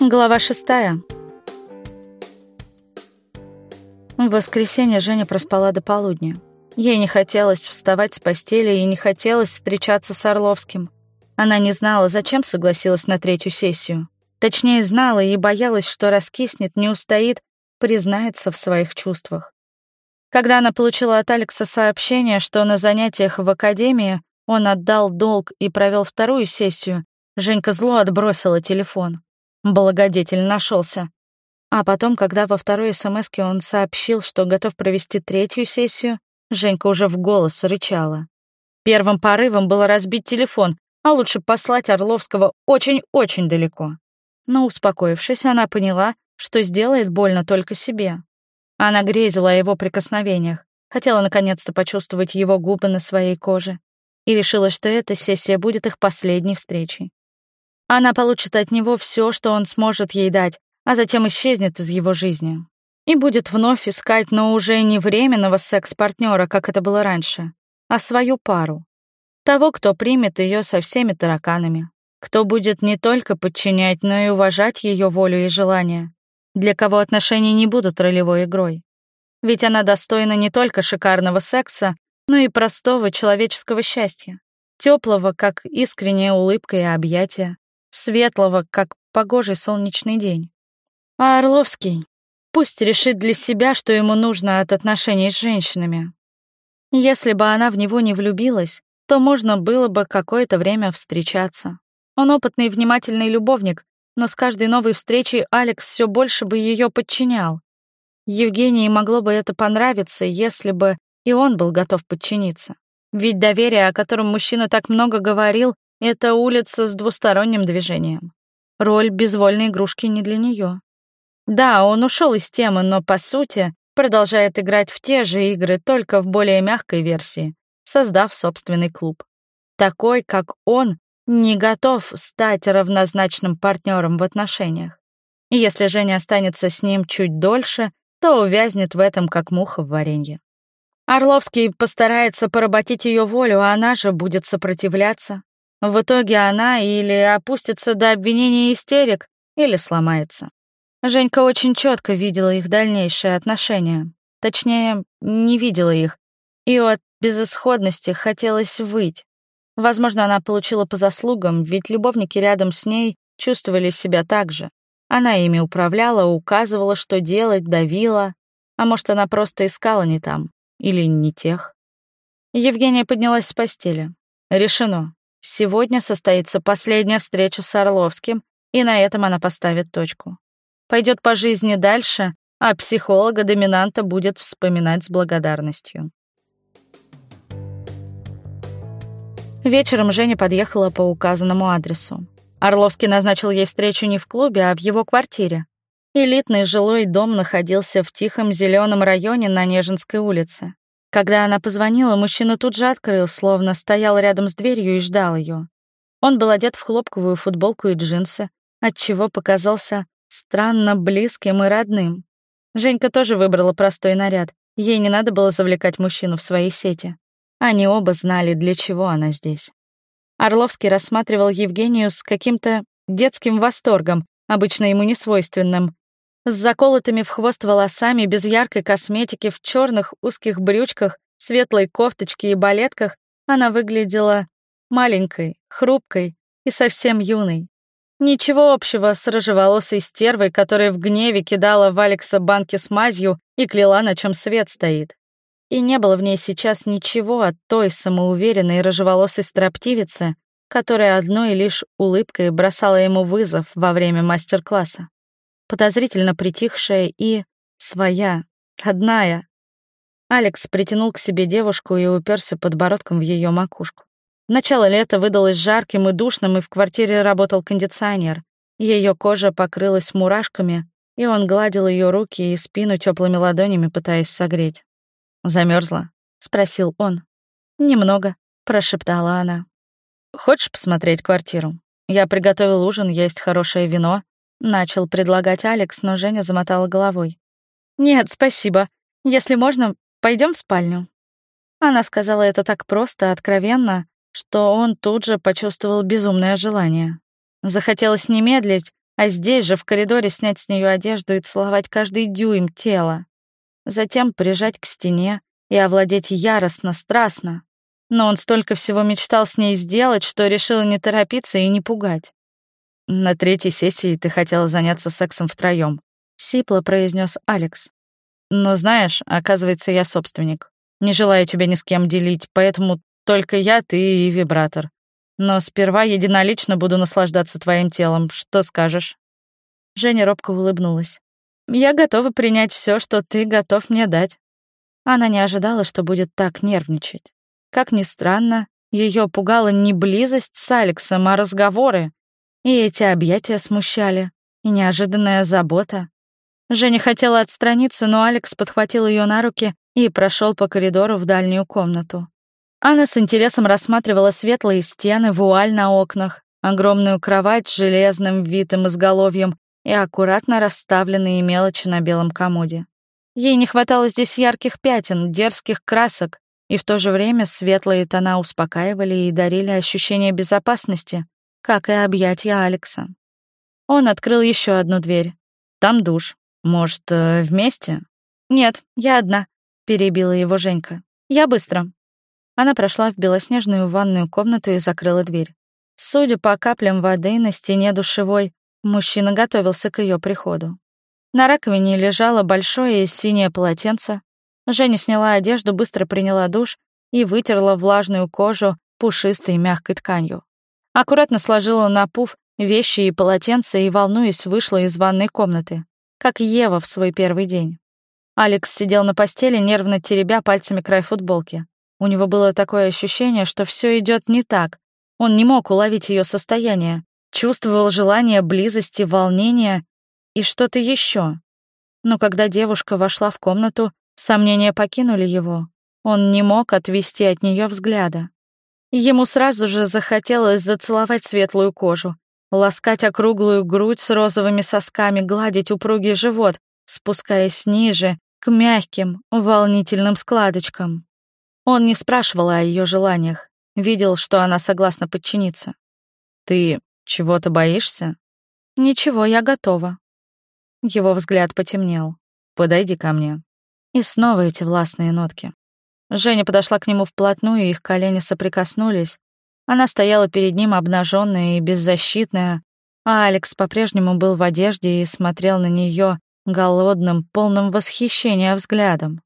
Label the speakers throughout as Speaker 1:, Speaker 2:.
Speaker 1: Глава шестая. В воскресенье Женя проспала до полудня. Ей не хотелось вставать с постели и не хотелось встречаться с Орловским. Она не знала, зачем согласилась на третью сессию. Точнее, знала и боялась, что раскиснет, не устоит, признается в своих чувствах. Когда она получила от Алекса сообщение, что на занятиях в академии он отдал долг и провел вторую сессию, Женька зло отбросила телефон. Благодетель нашелся. А потом, когда во второй смс он сообщил, что готов провести третью сессию, Женька уже в голос рычала. Первым порывом было разбить телефон, а лучше послать Орловского очень-очень далеко. Но, успокоившись, она поняла, что сделает больно только себе. Она грезила о его прикосновениях, хотела наконец-то почувствовать его губы на своей коже и решила, что эта сессия будет их последней встречей. Она получит от него все, что он сможет ей дать, а затем исчезнет из его жизни. И будет вновь искать, но уже не временного секс-партнера, как это было раньше, а свою пару. Того, кто примет ее со всеми тараканами, кто будет не только подчинять, но и уважать ее волю и желания, для кого отношения не будут ролевой игрой. Ведь она достойна не только шикарного секса, но и простого человеческого счастья, теплого, как искренняя улыбка и объятия, светлого, как погожий солнечный день. А Орловский пусть решит для себя, что ему нужно от отношений с женщинами. Если бы она в него не влюбилась, то можно было бы какое-то время встречаться. Он опытный внимательный любовник, но с каждой новой встречей Алекс все больше бы ее подчинял. Евгении могло бы это понравиться, если бы и он был готов подчиниться. Ведь доверие, о котором мужчина так много говорил, это улица с двусторонним движением. Роль безвольной игрушки не для нее. Да, он ушел из темы, но по сути продолжает играть в те же игры, только в более мягкой версии, создав собственный клуб. Такой, как он, не готов стать равнозначным партнером в отношениях. И если Женя останется с ним чуть дольше, то увязнет в этом, как муха в варенье. Орловский постарается поработить ее волю, а она же будет сопротивляться, в итоге она или опустится до обвинения истерик, или сломается. Женька очень четко видела их дальнейшие отношения. Точнее, не видела их. И от безысходности хотелось выть. Возможно, она получила по заслугам, ведь любовники рядом с ней чувствовали себя так же. Она ими управляла, указывала, что делать, давила. А может, она просто искала не там. Или не тех. Евгения поднялась с постели. Решено. Сегодня состоится последняя встреча с Орловским, и на этом она поставит точку. Пойдет по жизни дальше, а психолога-доминанта будет вспоминать с благодарностью. Вечером Женя подъехала по указанному адресу. Орловский назначил ей встречу не в клубе, а в его квартире. Элитный жилой дом находился в тихом зеленом районе на Нежинской улице. Когда она позвонила, мужчина тут же открыл, словно стоял рядом с дверью и ждал ее. Он был одет в хлопковую футболку и джинсы, отчего показался странно близким и родным. Женька тоже выбрала простой наряд. Ей не надо было завлекать мужчину в свои сети. Они оба знали, для чего она здесь. Орловский рассматривал Евгению с каким-то детским восторгом, обычно ему не свойственным, с заколотыми в хвост волосами, без яркой косметики, в черных узких брючках, светлой кофточке и балетках, она выглядела маленькой, хрупкой и совсем юной. Ничего общего с рыжеволосой стервой, которая в гневе кидала в Алекса банки с мазью и кляла, на чем свет стоит. И не было в ней сейчас ничего от той самоуверенной рыжеволосой строптивицы, которая одной лишь улыбкой бросала ему вызов во время мастер-класса подозрительно притихшая и своя, родная. Алекс притянул к себе девушку и уперся подбородком в ее макушку. Начало лета выдалось жарким и душным, и в квартире работал кондиционер. Ее кожа покрылась мурашками, и он гладил ее руки и спину теплыми ладонями, пытаясь согреть. Замерзла? спросил он. Немного, прошептала она. Хочешь посмотреть квартиру? Я приготовил ужин, есть хорошее вино, Начал предлагать Алекс, но Женя замотала головой. «Нет, спасибо. Если можно, пойдем в спальню». Она сказала это так просто, откровенно, что он тут же почувствовал безумное желание. Захотелось не медлить, а здесь же в коридоре снять с нее одежду и целовать каждый дюйм тела. Затем прижать к стене и овладеть яростно, страстно. Но он столько всего мечтал с ней сделать, что решил не торопиться и не пугать. «На третьей сессии ты хотела заняться сексом втроем, сипло произнес Алекс. «Но знаешь, оказывается, я собственник. Не желаю тебя ни с кем делить, поэтому только я, ты и вибратор. Но сперва единолично буду наслаждаться твоим телом. Что скажешь?» Женя робко улыбнулась. «Я готова принять все, что ты готов мне дать». Она не ожидала, что будет так нервничать. Как ни странно, ее пугала не близость с Алексом, а разговоры. И эти объятия смущали, и неожиданная забота. Женя хотела отстраниться, но Алекс подхватил ее на руки и прошел по коридору в дальнюю комнату. Анна с интересом рассматривала светлые стены, вуаль на окнах, огромную кровать с железным витым изголовьем и аккуратно расставленные мелочи на белом комоде. Ей не хватало здесь ярких пятен, дерзких красок, и в то же время светлые тона успокаивали и дарили ощущение безопасности, как и объятия Алекса. Он открыл еще одну дверь. Там душ. Может, э, вместе? Нет, я одна, перебила его Женька. Я быстро. Она прошла в белоснежную ванную комнату и закрыла дверь. Судя по каплям воды на стене душевой, мужчина готовился к ее приходу. На раковине лежало большое синее полотенце. Женя сняла одежду, быстро приняла душ и вытерла влажную кожу пушистой мягкой тканью. Аккуратно сложила на пуф вещи и полотенце и, волнуясь, вышла из ванной комнаты, как Ева в свой первый день. Алекс сидел на постели, нервно теребя пальцами край футболки. У него было такое ощущение, что все идет не так. Он не мог уловить ее состояние, чувствовал желание близости, волнения и что-то еще. Но когда девушка вошла в комнату, сомнения покинули его. Он не мог отвести от нее взгляда. Ему сразу же захотелось зацеловать светлую кожу, ласкать округлую грудь с розовыми сосками, гладить упругий живот, спускаясь ниже, к мягким, волнительным складочкам. Он не спрашивал о ее желаниях, видел, что она согласна подчиниться. «Ты чего-то боишься?» «Ничего, я готова». Его взгляд потемнел. «Подойди ко мне». И снова эти властные нотки. Женя подошла к нему вплотную, и их колени соприкоснулись. Она стояла перед ним обнаженная и беззащитная, а Алекс по-прежнему был в одежде и смотрел на нее голодным, полным восхищения взглядом.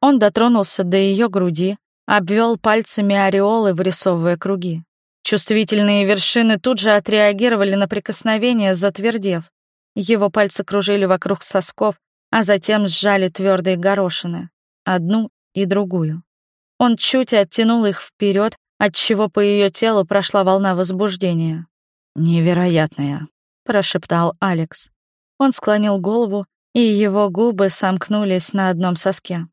Speaker 1: Он дотронулся до ее груди, обвел пальцами ореолы, вырисовывая круги. Чувствительные вершины тут же отреагировали на прикосновение, затвердев. Его пальцы кружили вокруг сосков, а затем сжали твердые горошины, одну и другую. Он чуть оттянул их вперед, отчего по ее телу прошла волна возбуждения. «Невероятная», — прошептал Алекс. Он склонил голову, и его губы сомкнулись на одном соске.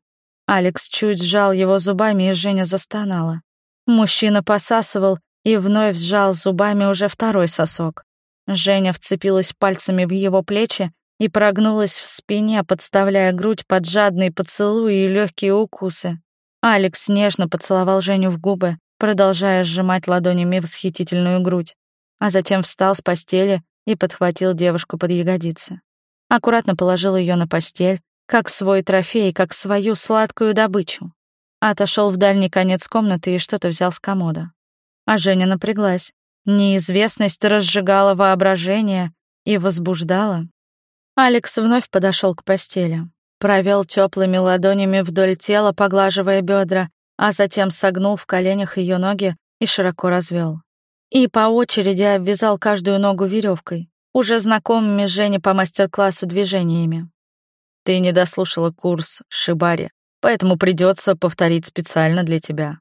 Speaker 1: Алекс чуть сжал его зубами, и Женя застонала. Мужчина посасывал и вновь сжал зубами уже второй сосок. Женя вцепилась пальцами в его плечи и прогнулась в спине, подставляя грудь под жадные поцелуи и легкие укусы. Алекс нежно поцеловал Женю в губы, продолжая сжимать ладонями восхитительную грудь, а затем встал с постели и подхватил девушку под ягодицы. Аккуратно положил ее на постель, как свой трофей, как свою сладкую добычу. Отошел в дальний конец комнаты и что-то взял с комода. А Женя напряглась. Неизвестность разжигала воображение и возбуждала. Алекс вновь подошел к постели, провел теплыми ладонями вдоль тела, поглаживая бедра, а затем согнул в коленях ее ноги и широко развел. И по очереди обвязал каждую ногу веревкой, уже знакомыми Жене по мастер-классу движениями. Ты не дослушала курс Шибари, поэтому придется повторить специально для тебя.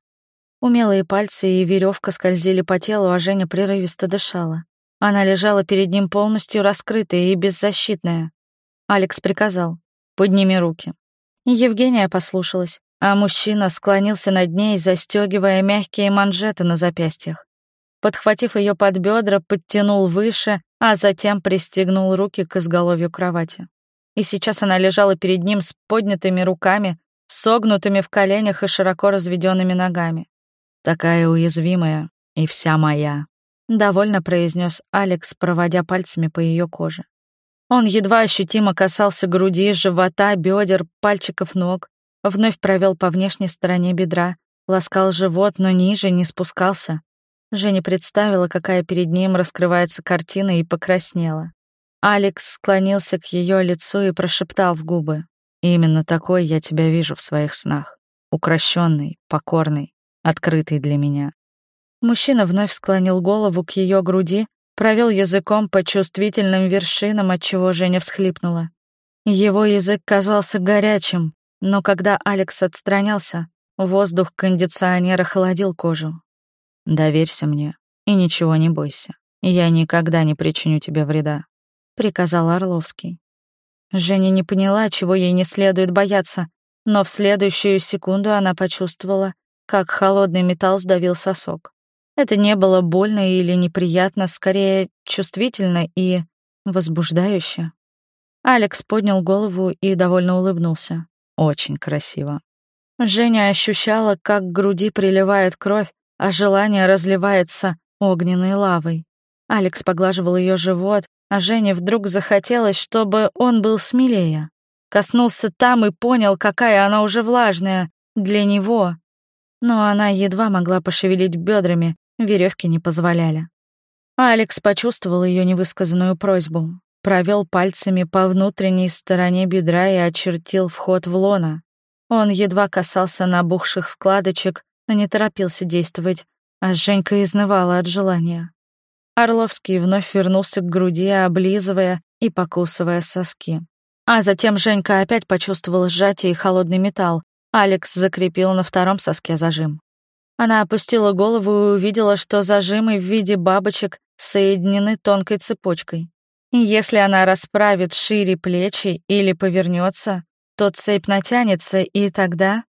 Speaker 1: Умелые пальцы и веревка скользили по телу, а Женя прерывисто дышала. Она лежала перед ним полностью раскрытая и беззащитная. Алекс приказал «Подними руки». Евгения послушалась, а мужчина склонился над ней, застегивая мягкие манжеты на запястьях. Подхватив ее под бедра, подтянул выше, а затем пристегнул руки к изголовью кровати. И сейчас она лежала перед ним с поднятыми руками, согнутыми в коленях и широко разведенными ногами. Такая уязвимая и вся моя. — довольно произнес Алекс, проводя пальцами по ее коже. Он едва ощутимо касался груди, живота, бедер, пальчиков ног, вновь провел по внешней стороне бедра, ласкал живот, но ниже не спускался. Женя представила, какая перед ним раскрывается картина, и покраснела. Алекс склонился к ее лицу и прошептал в губы. «Именно такой я тебя вижу в своих снах. Укращенный, покорный, открытый для меня». Мужчина вновь склонил голову к ее груди, провел языком по чувствительным вершинам, от чего Женя всхлипнула. Его язык казался горячим, но когда Алекс отстранялся, воздух кондиционера холодил кожу. «Доверься мне и ничего не бойся. Я никогда не причиню тебе вреда», — приказал Орловский. Женя не поняла, чего ей не следует бояться, но в следующую секунду она почувствовала, как холодный металл сдавил сосок. Это не было больно или неприятно, скорее чувствительно и возбуждающе. Алекс поднял голову и довольно улыбнулся. Очень красиво. Женя ощущала, как к груди приливает кровь, а желание разливается огненной лавой. Алекс поглаживал ее живот, а Жене вдруг захотелось, чтобы он был смелее. Коснулся там и понял, какая она уже влажная для него. Но она едва могла пошевелить бедрами, веревки не позволяли. Алекс почувствовал ее невысказанную просьбу, провел пальцами по внутренней стороне бедра и очертил вход в лона. Он едва касался набухших складочек, но не торопился действовать, а Женька изнывала от желания. Орловский вновь вернулся к груди, облизывая и покусывая соски. А затем Женька опять почувствовала сжатие и холодный металл. Алекс закрепил на втором соске зажим. Она опустила голову и увидела, что зажимы в виде бабочек соединены тонкой цепочкой. И если она расправит шире плечи или повернется, то цепь натянется, и тогда...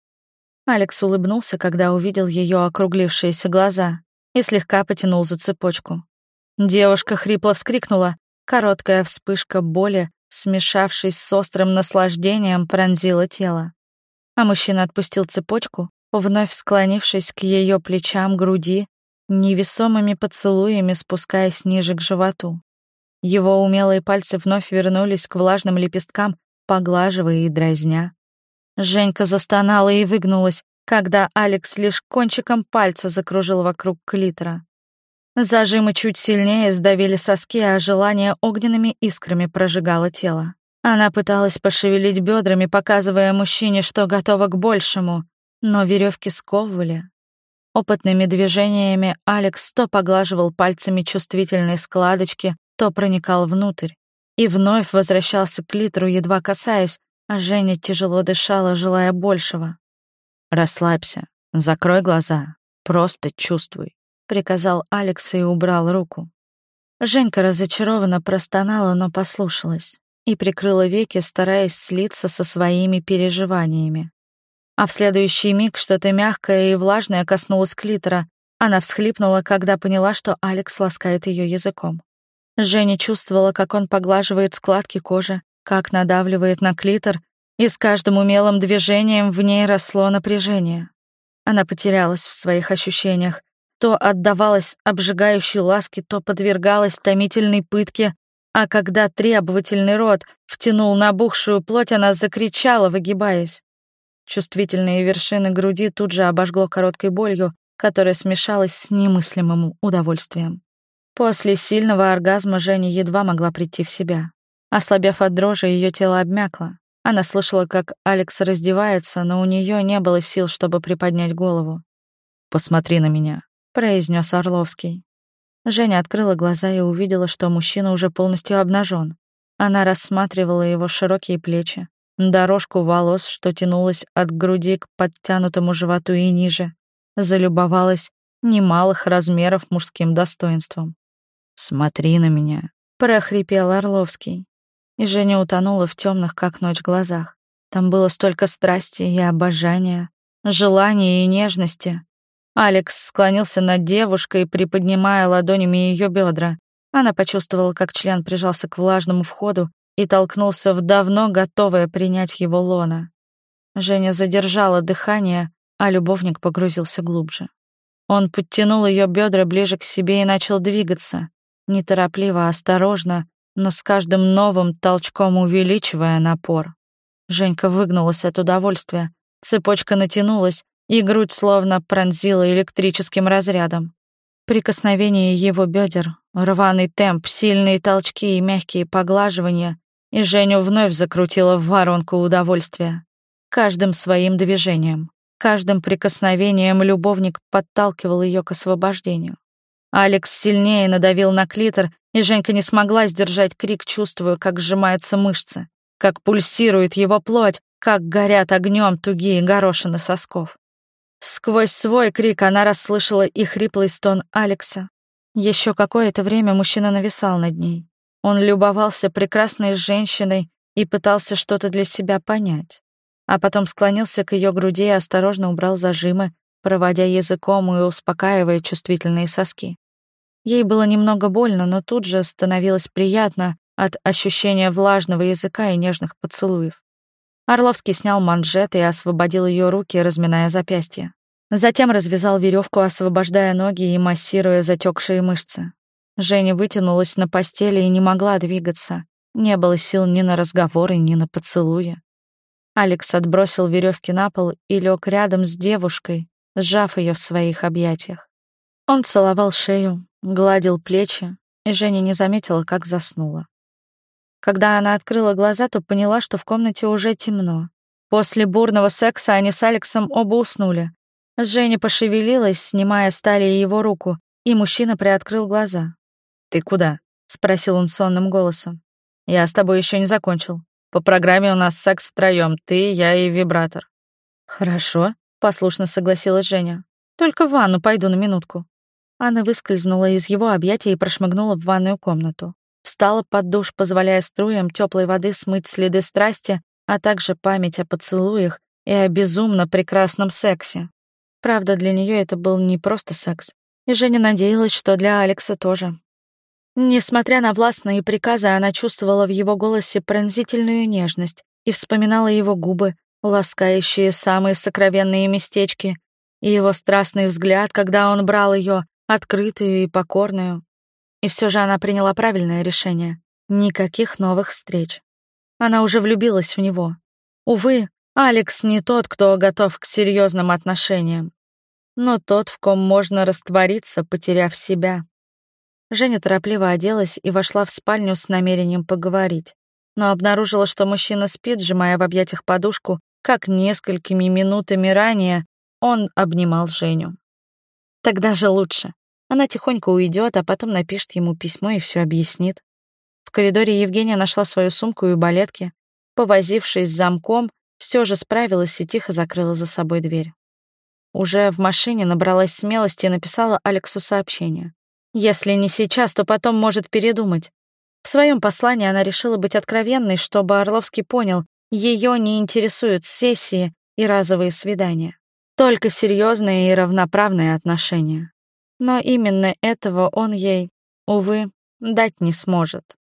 Speaker 1: Алекс улыбнулся, когда увидел ее округлившиеся глаза, и слегка потянул за цепочку. Девушка хрипло вскрикнула. Короткая вспышка боли, смешавшись с острым наслаждением, пронзила тело. А мужчина отпустил цепочку, вновь склонившись к ее плечам, груди, невесомыми поцелуями спускаясь ниже к животу. Его умелые пальцы вновь вернулись к влажным лепесткам, поглаживая и дразня. Женька застонала и выгнулась, когда Алекс лишь кончиком пальца закружил вокруг клитора. Зажимы чуть сильнее сдавили соски, а желание огненными искрами прожигало тело. Она пыталась пошевелить бедрами, показывая мужчине, что готова к большему, но веревки сковывали. Опытными движениями Алекс то поглаживал пальцами чувствительные складочки, то проникал внутрь. И вновь возвращался к литру, едва касаясь, а Женя тяжело дышала, желая большего. «Расслабься, закрой глаза, просто чувствуй», приказал Алекс и убрал руку. Женька разочарованно простонала, но послушалась и прикрыла веки, стараясь слиться со своими переживаниями. А в следующий миг что-то мягкое и влажное коснулось клитора. Она всхлипнула, когда поняла, что Алекс ласкает ее языком. Женя чувствовала, как он поглаживает складки кожи, как надавливает на клитор, и с каждым умелым движением в ней росло напряжение. Она потерялась в своих ощущениях, то отдавалась обжигающей ласке, то подвергалась томительной пытке, а когда требовательный рот втянул набухшую плоть, она закричала, выгибаясь. Чувствительные вершины груди тут же обожгло короткой болью, которая смешалась с немыслимым удовольствием. После сильного оргазма Женя едва могла прийти в себя. Ослабев от дрожи, ее тело обмякло. Она слышала, как Алекс раздевается, но у нее не было сил, чтобы приподнять голову. «Посмотри на меня», произнес Орловский. Женя открыла глаза и увидела, что мужчина уже полностью обнажен. Она рассматривала его широкие плечи, дорожку волос, что тянулась от груди к подтянутому животу и ниже, залюбовалась немалых размеров мужским достоинством. «Смотри на меня», — прохрипел Орловский. И Женя утонула в темных, как ночь, глазах. Там было столько страсти и обожания, желания и нежности, Алекс склонился над девушкой, приподнимая ладонями ее бедра. Она почувствовала, как член прижался к влажному входу и толкнулся в давно готовое принять его лона. Женя задержала дыхание, а любовник погрузился глубже. Он подтянул ее бедра ближе к себе и начал двигаться, неторопливо, осторожно, но с каждым новым толчком увеличивая напор. Женька выгнулась от удовольствия, цепочка натянулась, и грудь словно пронзила электрическим разрядом. Прикосновение его бедер, рваный темп, сильные толчки и мягкие поглаживания, и Женю вновь закрутила в воронку удовольствия. Каждым своим движением, каждым прикосновением любовник подталкивал ее к освобождению. Алекс сильнее надавил на клитор, и Женька не смогла сдержать крик, чувствуя, как сжимаются мышцы, как пульсирует его плоть, как горят огнем тугие горошины сосков. Сквозь свой крик она расслышала и хриплый стон Алекса. Еще какое-то время мужчина нависал над ней. Он любовался прекрасной женщиной и пытался что-то для себя понять. А потом склонился к ее груди и осторожно убрал зажимы, проводя языком и успокаивая чувствительные соски. Ей было немного больно, но тут же становилось приятно от ощущения влажного языка и нежных поцелуев. Орловский снял манжет и освободил ее руки, разминая запястья. Затем развязал веревку, освобождая ноги и массируя затекшие мышцы. Женя вытянулась на постели и не могла двигаться. Не было сил ни на разговоры, ни на поцелуи. Алекс отбросил веревки на пол и лег рядом с девушкой, сжав ее в своих объятиях. Он целовал шею, гладил плечи, и Женя не заметила, как заснула. Когда она открыла глаза, то поняла, что в комнате уже темно. После бурного секса они с Алексом оба уснули. Женя пошевелилась, снимая с талии его руку, и мужчина приоткрыл глаза. «Ты куда?» — спросил он сонным голосом. «Я с тобой еще не закончил. По программе у нас секс втроем, ты, я и вибратор». «Хорошо», — послушно согласилась Женя. «Только в ванну пойду на минутку». Анна выскользнула из его объятий и прошмыгнула в ванную комнату. Встала под душ, позволяя струям теплой воды смыть следы страсти, а также память о поцелуях и о безумно прекрасном сексе. Правда, для нее это был не просто секс. И Женя надеялась, что для Алекса тоже. Несмотря на властные приказы, она чувствовала в его голосе пронзительную нежность и вспоминала его губы, ласкающие самые сокровенные местечки, и его страстный взгляд, когда он брал ее, открытую и покорную. И все же она приняла правильное решение. Никаких новых встреч. Она уже влюбилась в него. Увы, Алекс не тот, кто готов к серьезным отношениям, но тот, в ком можно раствориться, потеряв себя. Женя торопливо оделась и вошла в спальню с намерением поговорить, но обнаружила, что мужчина спит, сжимая в объятиях подушку, как несколькими минутами ранее он обнимал Женю. Тогда же лучше. Она тихонько уйдет, а потом напишет ему письмо и все объяснит. В коридоре Евгения нашла свою сумку и балетки. Повозившись с замком, все же справилась и тихо закрыла за собой дверь. Уже в машине набралась смелости и написала Алексу сообщение. Если не сейчас, то потом может передумать. В своем послании она решила быть откровенной, чтобы Орловский понял, ее не интересуют сессии и разовые свидания. Только серьезные и равноправные отношения но именно этого он ей, увы, дать не сможет.